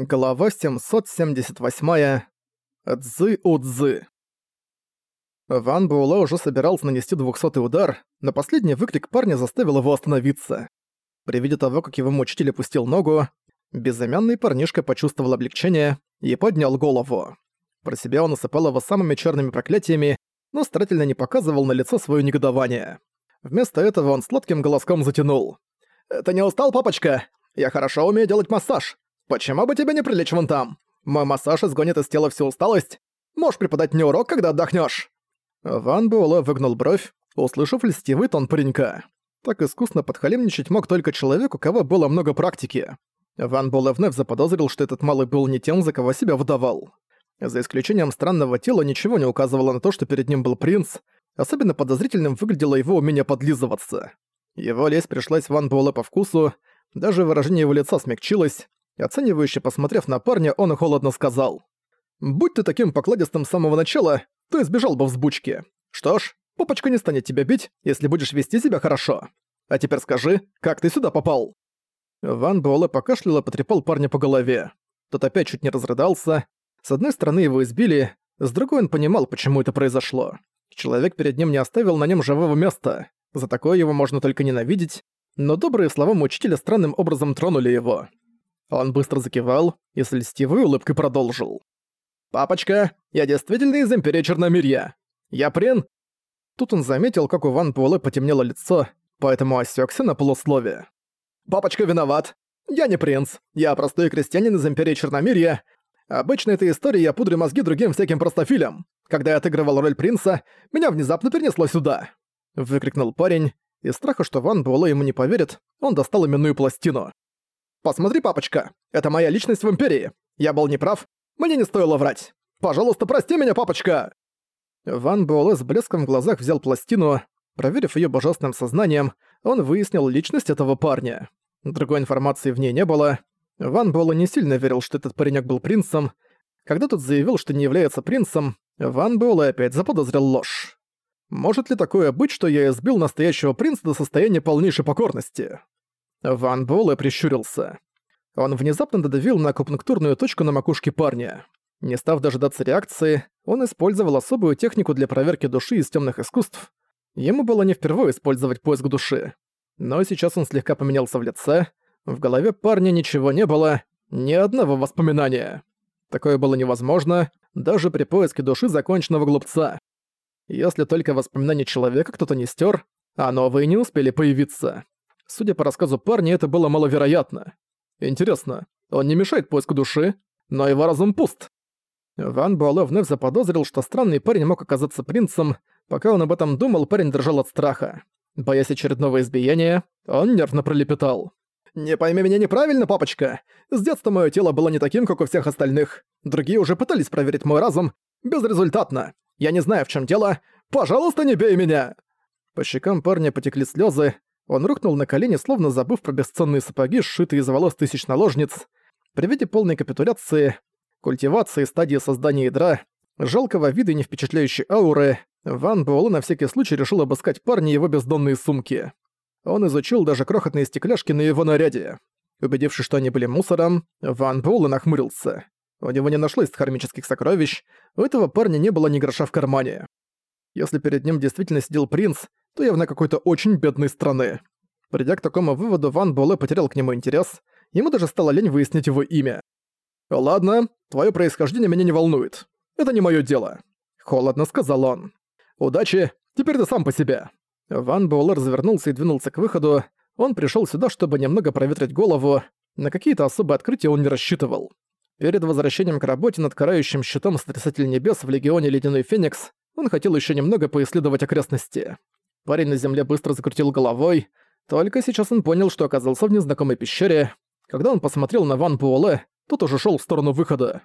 Глава 778. Цзы-у-цзы. Ван Буэлэ уже собирался нанести двухсотый удар, но последний выкрик парня заставил его остановиться. При виде того, как его мучитель опустил ногу, безымянный парнишка почувствовал облегчение и поднял голову. Про себя он осыпал его самыми черными проклятиями, но старательно не показывал на лицо свое негодование. Вместо этого он сладким голоском затянул. «Ты не устал, папочка? Я хорошо умею делать массаж. «Почему бы тебе не прилечь вон там? Мой массаж изгонит из тела всю усталость. Можешь преподать мне урок, когда отдохнешь. Ван Буэлэ выгнул бровь, услышав льстивый тон паренька. Так искусно подхалимничать мог только человек, у кого было много практики. Ван Буэлэ вновь заподозрил, что этот малый был не тем, за кого себя выдавал. За исключением странного тела ничего не указывало на то, что перед ним был принц, особенно подозрительным выглядело его умение подлизываться. Его лезь пришлась Ван Буэлэ по вкусу, даже выражение его лица смягчилось, Оценивающе посмотрев на парня, он холодно сказал. «Будь ты таким покладистым с самого начала, то избежал бы взбучки. Что ж, папочка не станет тебя бить, если будешь вести себя хорошо. А теперь скажи, как ты сюда попал?» Ван Буэлэ покашлял и потрепал парня по голове. Тот опять чуть не разрыдался. С одной стороны его избили, с другой он понимал, почему это произошло. Человек перед ним не оставил на нем живого места. За такое его можно только ненавидеть, но добрые слова учителя странным образом тронули его. Он быстро закивал и с льстивой улыбкой продолжил. «Папочка, я действительно из Империи Черномирья. Я Прин...» Тут он заметил, как у Ван Буэлэ потемнело лицо, поэтому осёкся на полусловие. «Папочка виноват. Я не принц. Я простой крестьянин из Империи Черномирья. Обычно этой истории я пудрю мозги другим всяким простофилям. Когда я отыгрывал роль принца, меня внезапно перенесло сюда!» Выкрикнул парень. Из страха, что Ван Буэлэ ему не поверит, он достал именную пластину. Посмотри, папочка, это моя личность в Империи. Я был неправ, мне не стоило врать. Пожалуйста, прости меня, папочка!» Ван Буэлэ с блеском в глазах взял пластину. Проверив ее божественным сознанием, он выяснил личность этого парня. Другой информации в ней не было. Ван Буэлэ не сильно верил, что этот паренек был принцем. Когда тот заявил, что не является принцем, Ван Буэлэ опять заподозрил ложь. Может ли такое быть, что я избил настоящего принца до состояния полнейшей покорности? Ван Буэлэ прищурился. Он внезапно додавил на акупунктурную точку на макушке парня. Не став дожидаться реакции, он использовал особую технику для проверки души из темных искусств. Ему было не впервые использовать поиск души. Но сейчас он слегка поменялся в лице. В голове парня ничего не было, ни одного воспоминания. Такое было невозможно, даже при поиске души законченного глупца. Если только воспоминания человека кто-то не стер, а новые не успели появиться. Судя по рассказу парня, это было маловероятно. Интересно, он не мешает поиску души, но его разум пуст. Ван Буэлэ вновь заподозрил, что странный парень мог оказаться принцем. Пока он об этом думал, парень дрожал от страха. Боясь очередного избиения, он нервно пролепетал. «Не пойми меня неправильно, папочка. С детства мое тело было не таким, как у всех остальных. Другие уже пытались проверить мой разум. Безрезультатно. Я не знаю, в чем дело. Пожалуйста, не бей меня!» По щекам парня потекли слезы. Он рухнул на колени, словно забыв про бесценные сапоги, сшитые из волос тысяч наложниц. При виде полной капитуляции, культивации стадии создания ядра, жалкого вида и не впечатляющей ауры, Ван Буэлэ на всякий случай решил обыскать парня его бездонные сумки. Он изучил даже крохотные стекляшки на его наряде. Убедившись, что они были мусором, Ван Буэлэ нахмурился. У него не нашлось хармических сокровищ, у этого парня не было ни гроша в кармане. Если перед ним действительно сидел принц, то явно какой-то очень бедной страны. Придя к такому выводу, Ван Буэлэ потерял к нему интерес, ему даже стало лень выяснить его имя. «Ладно, твое происхождение меня не волнует. Это не мое дело», — холодно сказал он. «Удачи, теперь ты сам по себе». Ван Буэлэ развернулся и двинулся к выходу. Он пришел сюда, чтобы немного проветрить голову. На какие-то особые открытия он не рассчитывал. Перед возвращением к работе над карающим щитом Сотрясатель Небес в Легионе Ледяной Феникс он хотел еще немного поисследовать окрестности. Парень на земле быстро закрутил головой. Только сейчас он понял, что оказался в незнакомой пещере. Когда он посмотрел на Ван Буэлэ, тот уже шел в сторону выхода.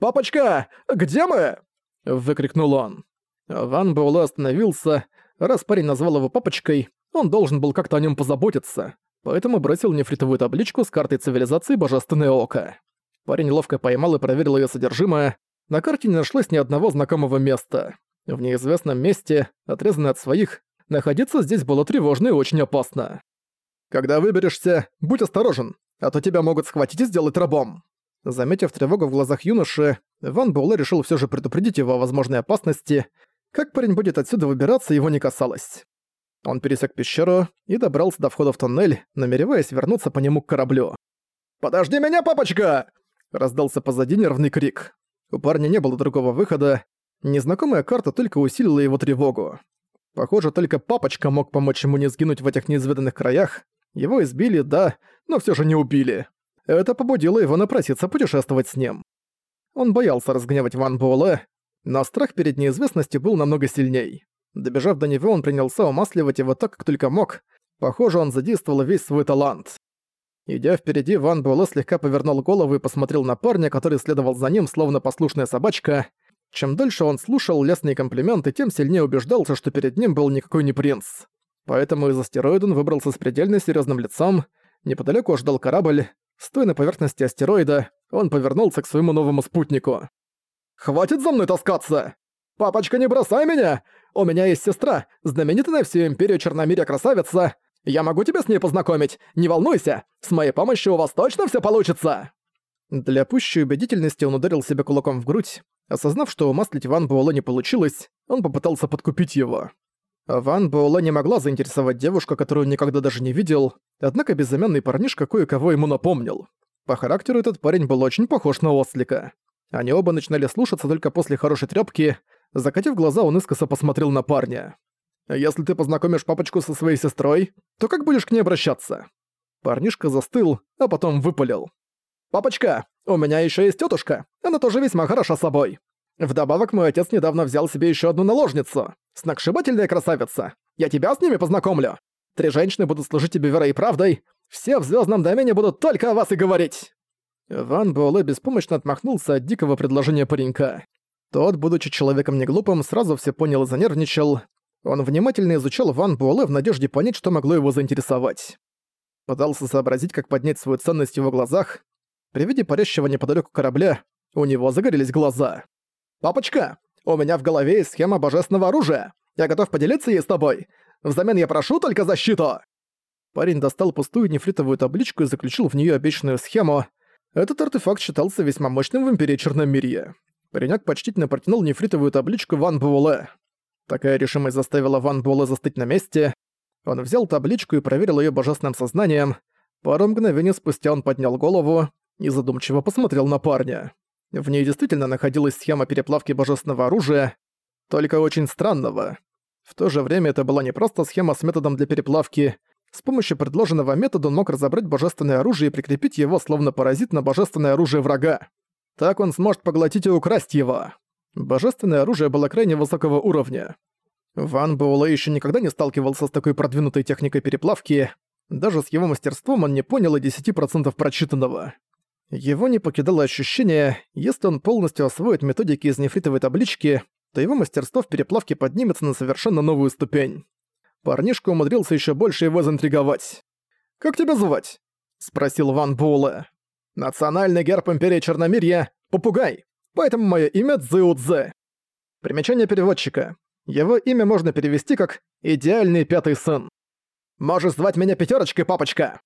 «Папочка, где мы?» – выкрикнул он. Ван Буэлэ остановился. Раз парень назвал его папочкой, он должен был как-то о нем позаботиться, поэтому бросил нефритовую табличку с картой цивилизации Божественное Око. Парень ловко поймал и проверил ее содержимое. На карте не нашлось ни одного знакомого места. В неизвестном месте, отрезанный от своих, Находиться здесь было тревожно и очень опасно. Когда выберешься, будь осторожен, а то тебя могут схватить и сделать рабом. Заметив тревогу в глазах юноши, Ван Буэлэ решил все же предупредить его о возможной опасности. Как парень будет отсюда выбираться, его не касалось. Он пересек пещеру и добрался до входа в тоннель, намереваясь вернуться по нему к кораблю. «Подожди меня, папочка!» Раздался позади нервный крик. У парня не было другого выхода. Незнакомая карта только усилила его тревогу. Похоже, только папочка мог помочь ему не сгинуть в этих неизведанных краях. Его избили, да, но все же не убили. Это побудило его напроситься путешествовать с ним. Он боялся разгневать Ван Буэлэ, но страх перед неизвестностью был намного сильней. Добежав до него, он принялся умасливать его так, как только мог. Похоже, он задействовал весь свой талант. Идя впереди, Ван Буэлэ слегка повернул голову и посмотрел на парня, который следовал за ним, словно послушная собачка. Чем дольше он слушал лестные комплименты, тем сильнее убеждался, что перед ним был никакой не принц. Поэтому из астероида он выбрался с предельно серьезным лицом. Неподалеку ждал корабль. Стоя на поверхности астероида, он повернулся к своему новому спутнику. «Хватит за мной таскаться! Папочка, не бросай меня! У меня есть сестра, знаменитая на всю империю Черномирия красавица. Я могу тебя с ней познакомить, не волнуйся! С моей помощью у вас точно все получится!» Для пущей убедительности он ударил себя кулаком в грудь. Осознав, что умаслить Ван Буэлэ не получилось, он попытался подкупить его. Ван Буэлэ не могла заинтересовать девушку, которую никогда даже не видел, однако безымянный парнишка кое-кого ему напомнил. По характеру этот парень был очень похож на ослика. Они оба начинали слушаться только после хорошей трёпки. Закатив глаза, он искоса посмотрел на парня. «Если ты познакомишь папочку со своей сестрой, то как будешь к ней обращаться?» Парнишка застыл, а потом выпалил. «Папочка, у меня ещё есть тётушка, она тоже весьма хороша собой. Вдобавок, мой отец недавно взял себе ещё одну наложницу. Сногсшибательная красавица. Я тебя с ними познакомлю. Три женщины будут служить тебе верой и правдой. Все в звездном домене будут только о вас и говорить». Ван Буэлэ беспомощно отмахнулся от дикого предложения паренька. Тот, будучи человеком неглупым, сразу все понял и занервничал. Он внимательно изучал Ван Буэлэ в надежде понять, что могло его заинтересовать. Пытался сообразить, как поднять свою ценность в его глазах. При виде парящего неподалеку корабля у него загорелись глаза. «Папочка, у меня в голове есть схема божественного оружия. Я готов поделиться ей с тобой. Взамен я прошу только защиту!» Парень достал пустую нефритовую табличку и заключил в нее обещанную схему. Этот артефакт считался весьма мощным в Империи Черномирья. Паренек почтительно протянул нефритовую табличку Ван Буэлэ. Такая решимость заставила Ван Буэлэ застыть на месте. Он взял табличку и проверил ее божественным сознанием. Пару мгновений спустя он поднял голову и задумчиво посмотрел на парня. В ней действительно находилась схема переплавки божественного оружия, только очень странного. В то же время это была не просто схема с методом для переплавки. С помощью предложенного метода он мог разобрать божественное оружие и прикрепить его словно паразит на божественное оружие врага. Так он сможет поглотить и украсть его. Божественное оружие было крайне высокого уровня. Ван Буэлэ еще никогда не сталкивался с такой продвинутой техникой переплавки. Даже с его мастерством он не понял и 10% прочитанного. Его не покидало ощущение, если он полностью освоит методики из нефритовой таблички, то его мастерство в переплавке поднимется на совершенно новую ступень. Парнишка умудрился еще больше его заинтриговать. «Как тебя звать?» — спросил Ван Буэлэ. «Национальный герб Империи Черномирья — попугай, поэтому мое имя Цзэу Цзэ». Примечание переводчика. Его имя можно перевести как «идеальный пятый сын». «Можешь звать меня пятерочкой, папочка!»